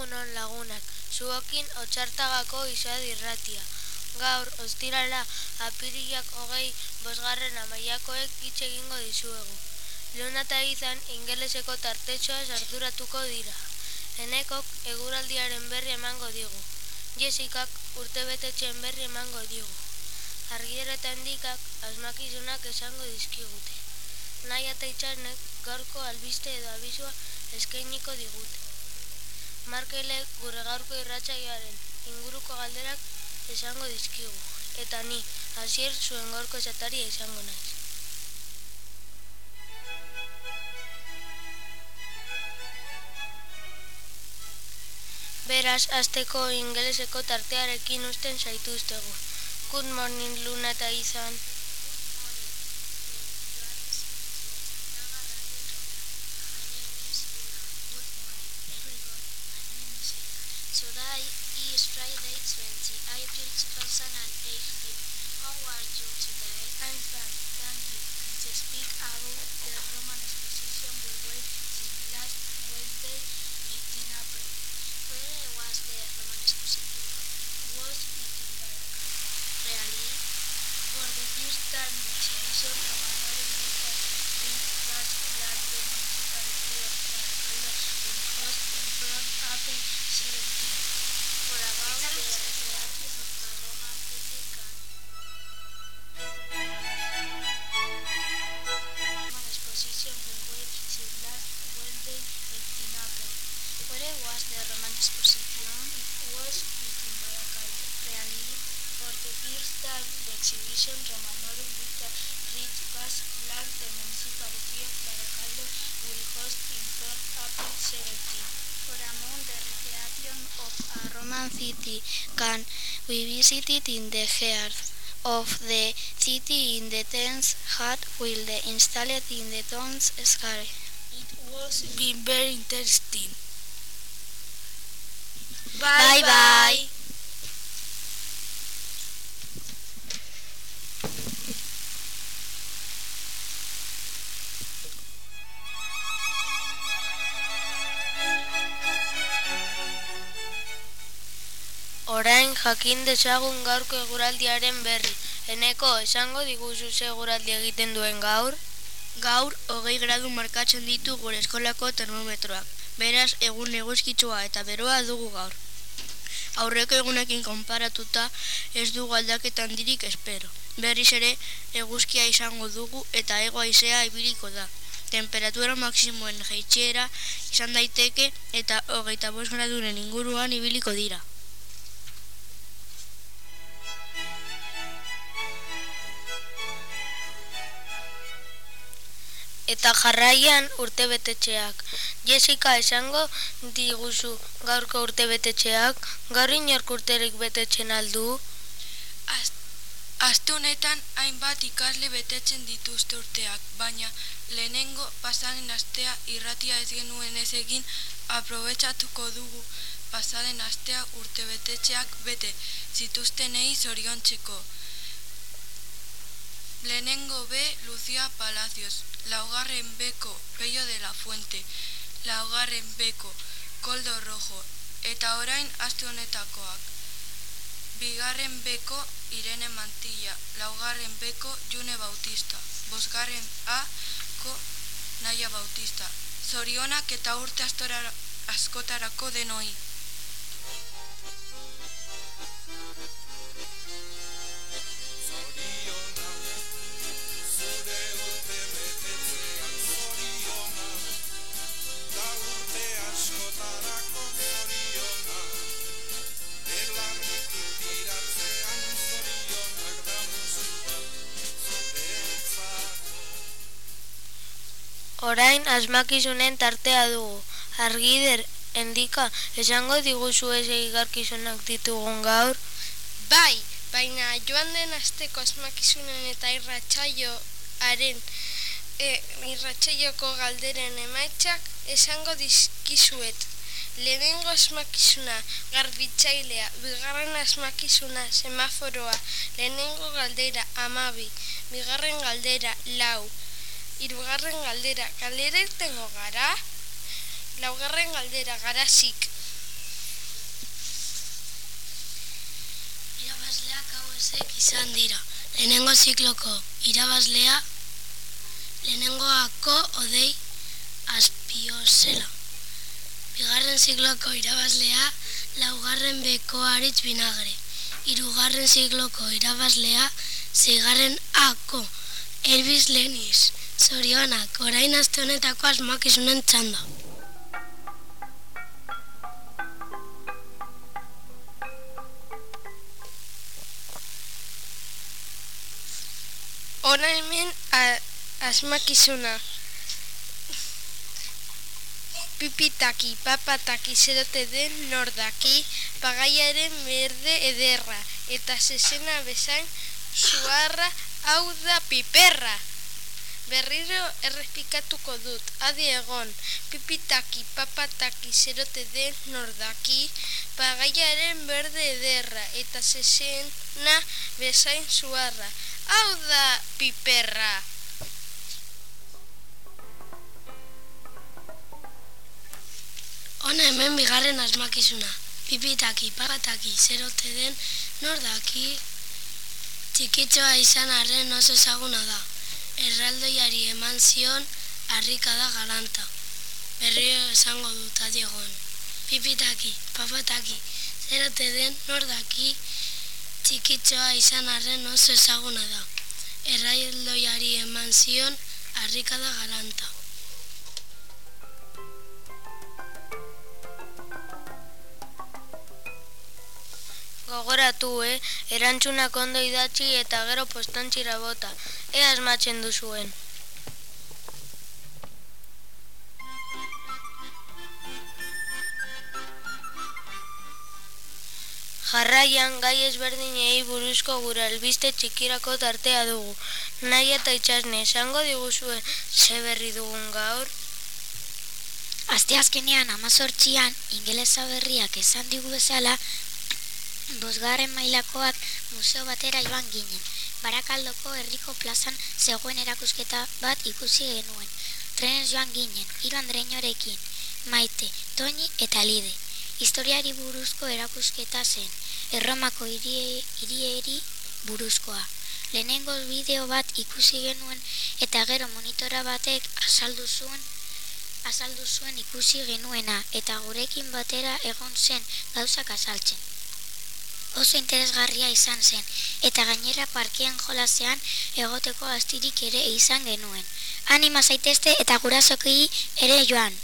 Egunon lagunak, zuokin otxartagako izad irratia. Gaur, ostirala, apirilak hogei bosgarren amaiakoek hitz egingo dizuegu. Leona eta izan ingeleseko tartetxoa sarturatuko dira. Enekok eguraldiaren berri emango digu. Jesikak urte betetxen berri emango digu. Argiera eta handikak asmakizunak esango dizkigute. Nahi eta itxanek gaurko albiste edo abizua eskainiko digute. Markelek gure gaurko irratsaioaren inguruko galderak esango dizkigu. Eta ni, hasier zuen gaurko esataria izango naiz. Beraz, azteko ingeleseko tartearekin usten zaituztegu. Good morning, Luna eta izan. Roman city can we visited in the heart of the city in the tenth hut will the installed in the town's square. It was been very interesting. Bye bye. Orain jakin dezagun gaurko eguraldiaren berri. Eneko, esango diguzu ze eguraldi egiten duen gaur? Gaur, hogei gradu markatzen ditu gure eskolako termometroak. Beraz, egun eguzkitsua eta beroa dugu gaur. Aurreko egunekin konparatuta ez dugu aldaketa handirik espero. Berriz ere, eguzkia izango dugu eta ego haizea ibiliko da. Temperatura maksimoen jeitxera izan daiteke eta hogeita bost graduren inguruan ibiliko dira. Eta jarraian urtebetetxeak. Jessica esango diguzu gaurko urtebetetxeak, gaur inork urterik betetzen aldu? Aste honetan hainbat ikasle betetzen dituzte urteak, baina lehenengo pasaren astea irratia ez genuen ez egin aprobetsatuko dugu pasaren astea urte betetxeak bete zituztenei zoriontzeko. Lehenengo B. Lucia Palacios, laugarren beko Peio de la Fuente, laugarren beko Koldo Rojo, eta orain aste honetakoak. Bigarren beko Irene Mantilla, laugarren beko June Bautista, bosgarren A ko Naia Bautista. Zorionak eta urte askotarako denoi. Orain asmakizunen tartea dugu. Argider, endika, esango diguzu ez egigarkizunak ditugun gaur? Bai, baina joan den asteko asmakizunen eta irratsaioaren e, irratsaioko galderen emaitzak esango dizkizuet. Lehenengo asmakizuna garbitzailea, bigarren asmakizuna semaforoa, lehenengo galdera amabi, bigarren galdera lau, Hirugarren galdera, galdera irtengo gara. Laugarren galdera, garazik. Irabazleak hauezek izan dira. Lehenengo zikloko irabazlea, lehenengoako odei azpiozela. Bigarren zikloko irabazlea, laugarren beko aritz binagre. Hirugarren zikloko irabazlea, zeigarren ako, Elvis Lenis. Zorionak, orain azte honetako asmak izunen txanda. Hora hemen asmakizuna. Pipitaki, papataki, zerote den nordaki, pagaiaren berde ederra, eta zezena bezain suarra hau da piperra. Berriro errepikatuko dut, adi egon, pipitaki, papataki, zerote den nordaki, pagaiaren berde ederra, eta zezena bezain suarra, hau da piperra. Hona hemen bigarren asmakizuna. Pipitaki, papataki, zerote den, nordaki, txikitzoa izan arren oso ezaguna da. Erraldoiari eman zion, harrika da galanta. Berrio esango dut adiegon. Pipitaki, papataki, zerote den, nordaki, txikitzoa izan arren oso ezaguna da. Erraldoiari eman zion, harrika da galanta. Gogoratu, eh? Erantzunak ondo idatzi eta gero postantzira bota. E asmatzen duzuen. Jarraian, gai ezberdinei buruzko gura albiste txikirako tartea dugu. Nahi eta itxasne, esango diguzue ze berri dugun gaur? Aste azkenean amazortzian ingelesa berriak esan digu bezala bosgarren mailakoak museo batera joan ginen. Barakaldoko herriko plazan zegoen erakusketa bat ikusi genuen. Trenez joan ginen, hiru andreinorekin, maite, toini eta lide. Historiari buruzko erakusketa zen, erromako hirieri buruzkoa. Lehenengo bideo bat ikusi genuen eta gero monitora batek azaldu zuen azaldu zuen ikusi genuena eta gurekin batera egon zen gauzak azaltzen. Oso interesgarria izan zen eta gainera parkean jolasean egoteko astirik ere izan genuen. Anima zaitezte eta gurasoki ere joan.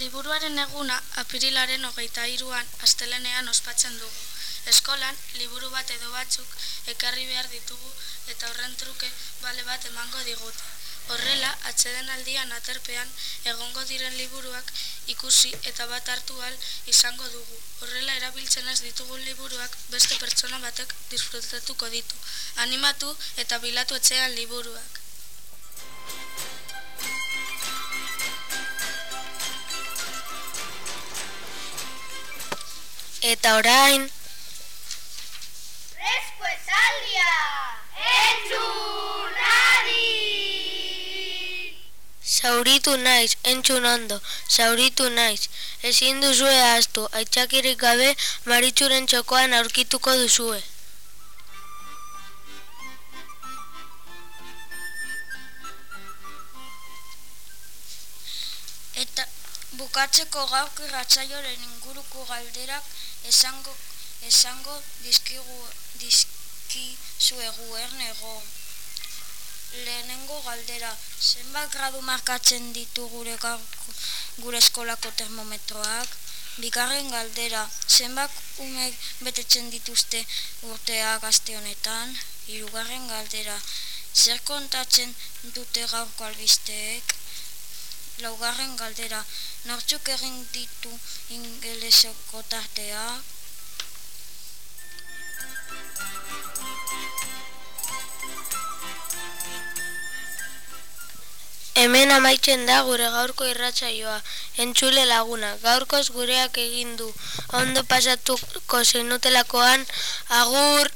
Liburuaren eguna apirilaren hogeita iruan astelenean ospatzen dugu. Eskolan, liburu bat edo batzuk ekarri behar ditugu eta horren truke bale bat emango digute. Horrela, atzeden aldian aterpean egongo diren liburuak ikusi eta bat hartu al izango dugu. Horrela, erabiltzen ez ditugun liburuak beste pertsona batek disfrutatuko ditu. Animatu eta bilatu etxean liburuak. Eta orain, zauritu naiz, entzun ondo, zauritu naiz. Ezin duzue ahaztu, aitzakirik gabe maritxuren txokoan aurkituko duzue. Eta bukatzeko gauk irratzaioren inguruko galderak esango esango dizkigu dizkizuegu ernego. Lehenengo galdera, zenbat gradu markatzen ditu gure gure eskolako termometroak? Bigarren galdera, zenbat umek betetzen dituzte urteak aste honetan? Hirugarren galdera, zer kontatzen dute gaurko albisteek? Laugarren galdera, nortzuk egin ditu ingeleseko tarteak? Hemen amaitzen da gure gaurko irratsaioa. Entzule laguna, gaurkoz gureak egin du. Ondo pasatuko zenutelakoan, agur!